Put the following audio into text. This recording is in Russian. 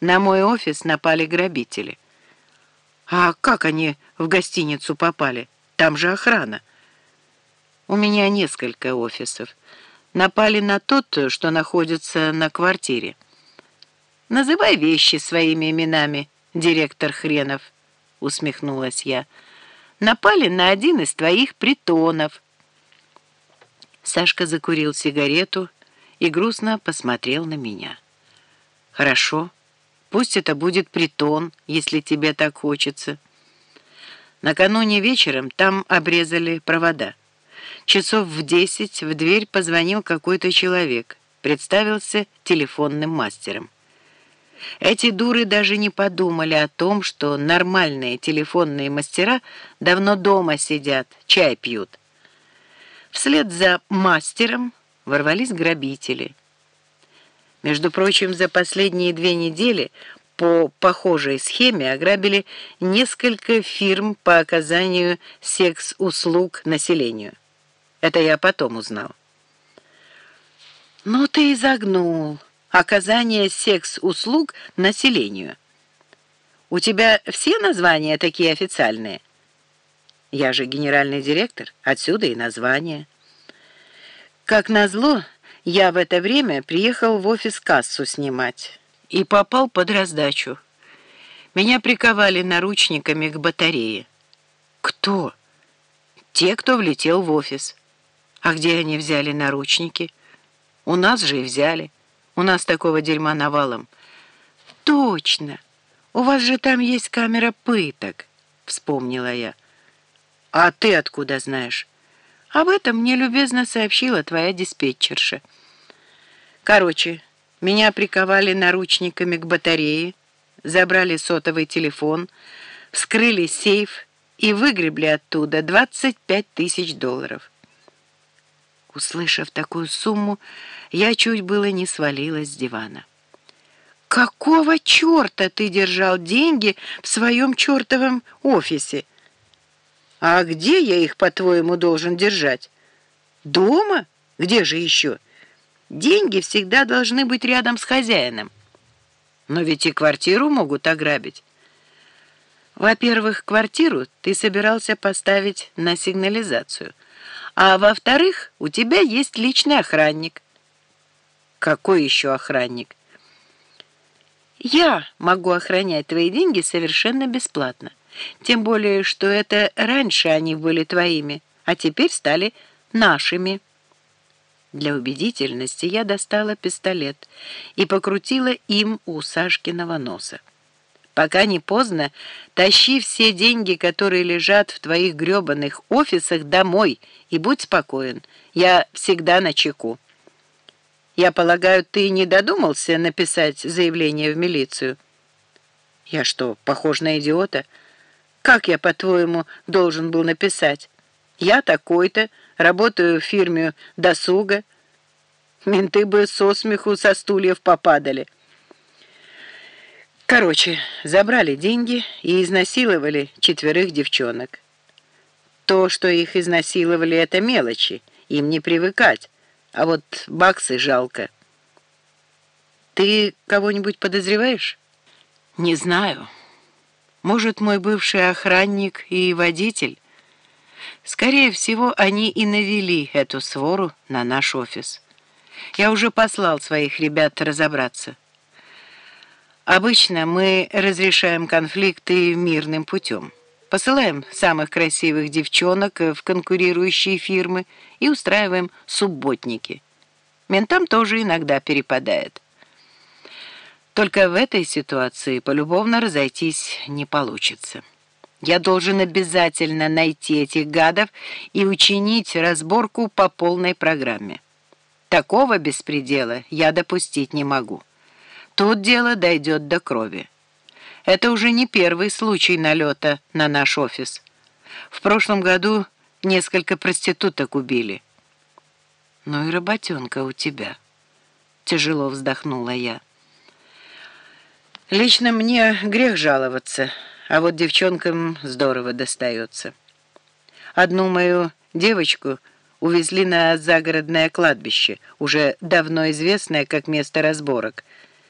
На мой офис напали грабители. А как они в гостиницу попали? Там же охрана. У меня несколько офисов. Напали на тот, что находится на квартире. Называй вещи своими именами, директор Хренов, усмехнулась я. Напали на один из твоих притонов. Сашка закурил сигарету и грустно посмотрел на меня. «Хорошо, пусть это будет притон, если тебе так хочется». Накануне вечером там обрезали провода. Часов в десять в дверь позвонил какой-то человек, представился телефонным мастером. Эти дуры даже не подумали о том, что нормальные телефонные мастера давно дома сидят, чай пьют. Вслед за мастером ворвались грабители. Между прочим, за последние две недели по похожей схеме ограбили несколько фирм по оказанию секс-услуг населению. Это я потом узнал. «Ну ты и загнул. Оказание секс-услуг населению. У тебя все названия такие официальные?» «Я же генеральный директор, отсюда и название». Как назло, я в это время приехал в офис кассу снимать и попал под раздачу. Меня приковали наручниками к батарее. Кто? Те, кто влетел в офис. А где они взяли наручники? У нас же и взяли. У нас такого дерьма навалом. Точно! У вас же там есть камера пыток, вспомнила я. А ты откуда знаешь? Об этом мне любезно сообщила твоя диспетчерша. Короче, меня приковали наручниками к батарее, забрали сотовый телефон, вскрыли сейф и выгребли оттуда 25 тысяч долларов. Услышав такую сумму, я чуть было не свалилась с дивана. «Какого черта ты держал деньги в своем чертовом офисе?» А где я их, по-твоему, должен держать? Дома? Где же еще? Деньги всегда должны быть рядом с хозяином. Но ведь и квартиру могут ограбить. Во-первых, квартиру ты собирался поставить на сигнализацию. А во-вторых, у тебя есть личный охранник. Какой еще охранник? Я могу охранять твои деньги совершенно бесплатно. Тем более, что это раньше они были твоими, а теперь стали нашими. Для убедительности я достала пистолет и покрутила им у Сашкиного носа. Пока не поздно, тащи все деньги, которые лежат в твоих грёбаных офисах, домой и будь спокоен. Я всегда на чеку. Я полагаю, ты не додумался написать заявление в милицию? Я что, похож на идиота?» Как я, по-твоему, должен был написать? Я такой-то, работаю в фирме «Досуга». Менты бы со смеху со стульев попадали. Короче, забрали деньги и изнасиловали четверых девчонок. То, что их изнасиловали, это мелочи, им не привыкать, а вот баксы жалко. Ты кого-нибудь подозреваешь? Не знаю. Может, мой бывший охранник и водитель? Скорее всего, они и навели эту свору на наш офис. Я уже послал своих ребят разобраться. Обычно мы разрешаем конфликты мирным путем. Посылаем самых красивых девчонок в конкурирующие фирмы и устраиваем субботники. Ментам тоже иногда перепадает. Только в этой ситуации полюбовно разойтись не получится. Я должен обязательно найти этих гадов и учинить разборку по полной программе. Такого беспредела я допустить не могу. Тут дело дойдет до крови. Это уже не первый случай налета на наш офис. В прошлом году несколько проституток убили. Ну и работенка у тебя. Тяжело вздохнула я. Лично мне грех жаловаться, а вот девчонкам здорово достается. Одну мою девочку увезли на загородное кладбище, уже давно известное как место разборок —